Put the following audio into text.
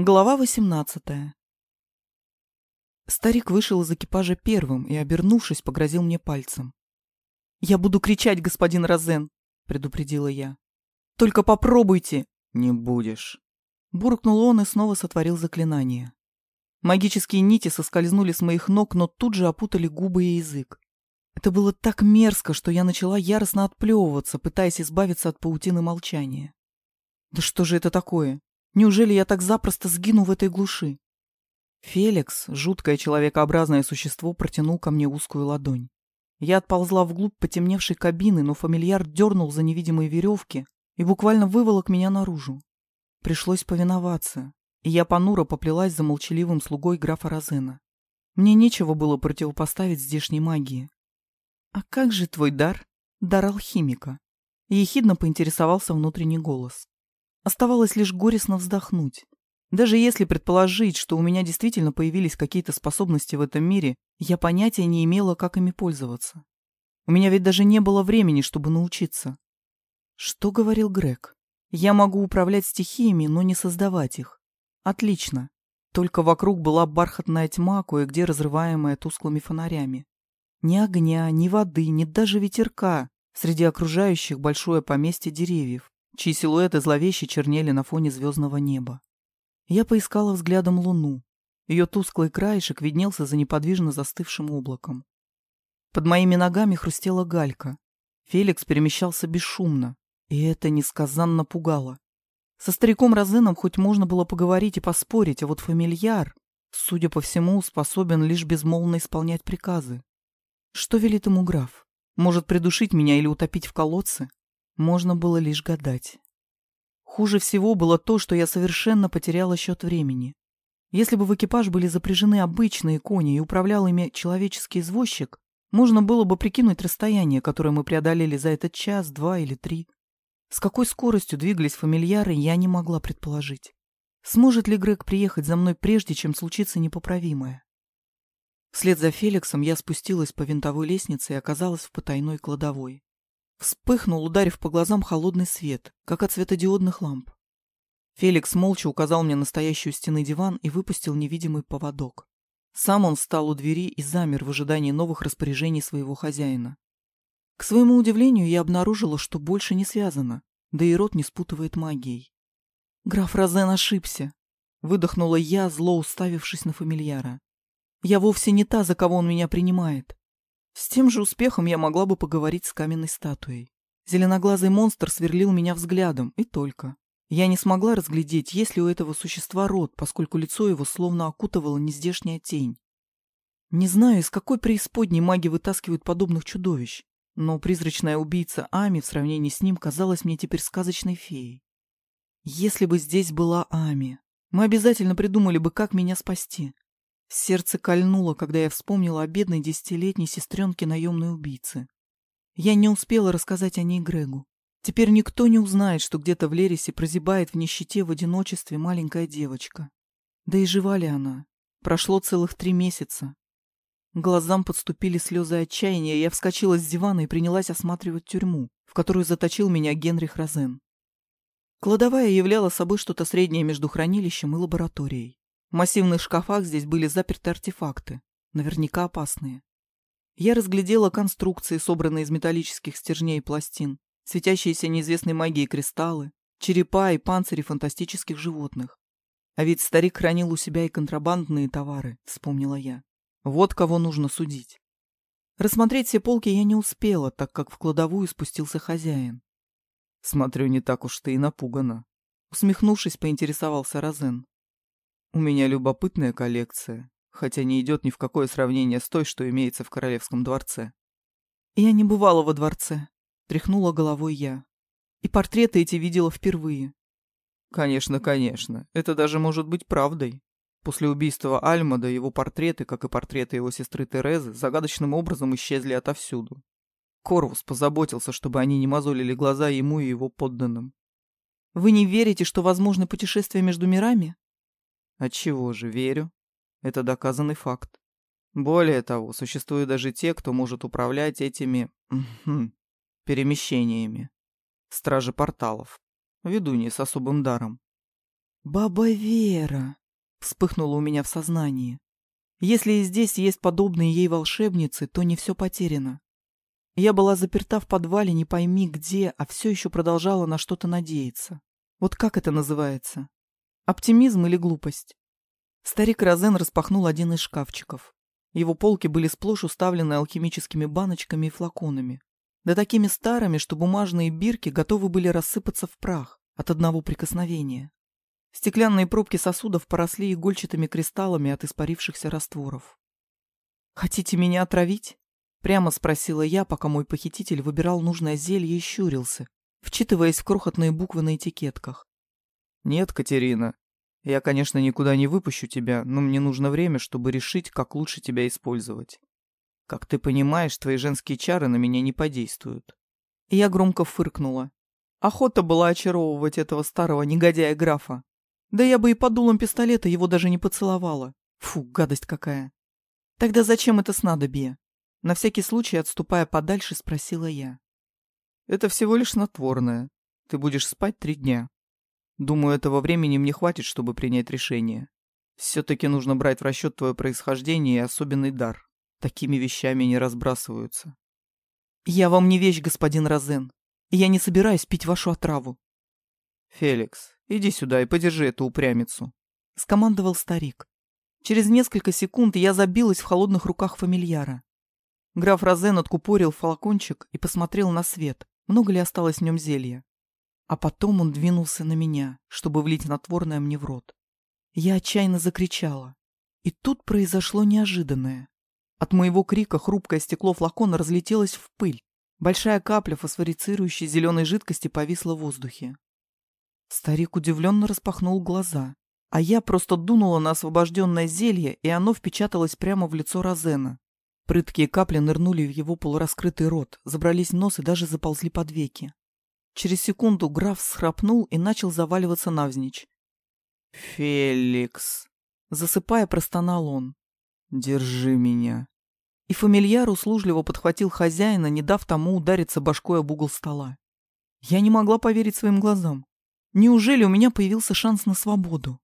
Глава восемнадцатая. Старик вышел из экипажа первым и, обернувшись, погрозил мне пальцем. «Я буду кричать, господин Розен», — предупредила я. «Только попробуйте!» «Не будешь». Буркнул он и снова сотворил заклинание. Магические нити соскользнули с моих ног, но тут же опутали губы и язык. Это было так мерзко, что я начала яростно отплевываться, пытаясь избавиться от паутины молчания. Да что же это такое? Неужели я так запросто сгину в этой глуши? Феликс, жуткое человекообразное существо, протянул ко мне узкую ладонь. Я отползла вглубь потемневшей кабины, но фамильяр дернул за невидимые веревки и буквально выволок меня наружу. Пришлось повиноваться, и я понуро поплелась за молчаливым слугой графа Розена. Мне нечего было противопоставить здешней магии. «А как же твой дар? Дар алхимика?» Ехидно поинтересовался внутренний голос. Оставалось лишь горестно вздохнуть. Даже если предположить, что у меня действительно появились какие-то способности в этом мире, я понятия не имела, как ими пользоваться. У меня ведь даже не было времени, чтобы научиться. Что говорил Грег? Я могу управлять стихиями, но не создавать их. Отлично. Только вокруг была бархатная тьма, кое-где разрываемая тусклыми фонарями. Ни огня, ни воды, ни даже ветерка среди окружающих большое поместье деревьев чьи силуэты зловеще чернели на фоне звездного неба. Я поискала взглядом луну. Ее тусклый краешек виднелся за неподвижно застывшим облаком. Под моими ногами хрустела галька. Феликс перемещался бесшумно, и это несказанно пугало. Со стариком Розеном хоть можно было поговорить и поспорить, а вот фамильяр, судя по всему, способен лишь безмолвно исполнять приказы. Что велит ему граф? Может придушить меня или утопить в колодце? Можно было лишь гадать. Хуже всего было то, что я совершенно потеряла счет времени. Если бы в экипаж были запряжены обычные кони и управлял ими человеческий извозчик, можно было бы прикинуть расстояние, которое мы преодолели за этот час, два или три. С какой скоростью двигались фамильяры, я не могла предположить. Сможет ли Грег приехать за мной прежде, чем случится непоправимое? Вслед за Феликсом я спустилась по винтовой лестнице и оказалась в потайной кладовой. Вспыхнул, ударив по глазам холодный свет, как от светодиодных ламп. Феликс молча указал мне настоящую стены диван и выпустил невидимый поводок. Сам он встал у двери и замер в ожидании новых распоряжений своего хозяина. К своему удивлению, я обнаружила, что больше не связано, да и рот не спутывает магией. Граф Розен ошибся. Выдохнула я, зло уставившись на фамильяра. Я вовсе не та, за кого он меня принимает. С тем же успехом я могла бы поговорить с каменной статуей. Зеленоглазый монстр сверлил меня взглядом, и только. Я не смогла разглядеть, есть ли у этого существа рот, поскольку лицо его словно окутывала нездешняя тень. Не знаю, из какой преисподней маги вытаскивают подобных чудовищ, но призрачная убийца Ами в сравнении с ним казалась мне теперь сказочной феей. Если бы здесь была Ами, мы обязательно придумали бы, как меня спасти. Сердце кольнуло, когда я вспомнила о бедной десятилетней сестренке наемной убийцы. Я не успела рассказать о ней Грегу. Теперь никто не узнает, что где-то в Лересе прозябает в нищете в одиночестве маленькая девочка. Да и жива ли она? Прошло целых три месяца. Глазам подступили слезы отчаяния, я вскочила с дивана и принялась осматривать тюрьму, в которую заточил меня Генрих Розен. Кладовая являла собой что-то среднее между хранилищем и лабораторией. В массивных шкафах здесь были заперты артефакты, наверняка опасные. Я разглядела конструкции, собранные из металлических стержней и пластин, светящиеся неизвестной магией кристаллы, черепа и панцири фантастических животных. А ведь старик хранил у себя и контрабандные товары, вспомнила я. Вот кого нужно судить. Рассмотреть все полки я не успела, так как в кладовую спустился хозяин. «Смотрю, не так уж ты и напугана», — усмехнувшись, поинтересовался Розен. У меня любопытная коллекция, хотя не идет ни в какое сравнение с той, что имеется в Королевском дворце. Я не бывала во дворце, тряхнула головой я. И портреты эти видела впервые. Конечно, конечно, это даже может быть правдой. После убийства Альмада его портреты, как и портреты его сестры Терезы, загадочным образом исчезли отовсюду. Корвус позаботился, чтобы они не мозолили глаза ему и его подданным. «Вы не верите, что возможны путешествия между мирами?» Отчего же, верю. Это доказанный факт. Более того, существуют даже те, кто может управлять этими... перемещениями. Стражи порталов. Ведуньи с особым даром. «Баба Вера!» — вспыхнула у меня в сознании. Если и здесь есть подобные ей волшебницы, то не все потеряно. Я была заперта в подвале не пойми где, а все еще продолжала на что-то надеяться. Вот как это называется? Оптимизм или глупость? Старик Розен распахнул один из шкафчиков. Его полки были сплошь уставлены алхимическими баночками и флаконами. Да такими старыми, что бумажные бирки готовы были рассыпаться в прах от одного прикосновения. Стеклянные пробки сосудов поросли игольчатыми кристаллами от испарившихся растворов. «Хотите меня отравить?» — прямо спросила я, пока мой похититель выбирал нужное зелье и щурился, вчитываясь в крохотные буквы на этикетках. «Нет, Катерина. Я, конечно, никуда не выпущу тебя, но мне нужно время, чтобы решить, как лучше тебя использовать. Как ты понимаешь, твои женские чары на меня не подействуют». И я громко фыркнула. Охота была очаровывать этого старого негодяя-графа. Да я бы и под дулом пистолета его даже не поцеловала. Фу, гадость какая. Тогда зачем это снадобье? На всякий случай, отступая подальше, спросила я. Это всего лишь снотворное. Ты будешь спать три дня. Думаю, этого времени мне хватит, чтобы принять решение. Все-таки нужно брать в расчет твое происхождение и особенный дар. Такими вещами не разбрасываются. Я вам не вещь, господин Розен. Я не собираюсь пить вашу отраву. Феликс, иди сюда и подержи эту упрямицу. Скомандовал старик. Через несколько секунд я забилась в холодных руках фамильяра. Граф Розен откупорил флакончик и посмотрел на свет, много ли осталось в нем зелья. А потом он двинулся на меня, чтобы влить натворное мне в рот. Я отчаянно закричала. И тут произошло неожиданное. От моего крика хрупкое стекло флакона разлетелось в пыль. Большая капля фосфорицирующей зеленой жидкости повисла в воздухе. Старик удивленно распахнул глаза, а я просто дунула на освобожденное зелье, и оно впечаталось прямо в лицо Розена. Прыткие капли нырнули в его полураскрытый рот, забрались в нос и даже заползли под веки. Через секунду граф схрапнул и начал заваливаться навзничь. «Феликс!» Засыпая, простонал он. «Держи меня!» И фамильяр услужливо подхватил хозяина, не дав тому удариться башкой об угол стола. Я не могла поверить своим глазам. Неужели у меня появился шанс на свободу?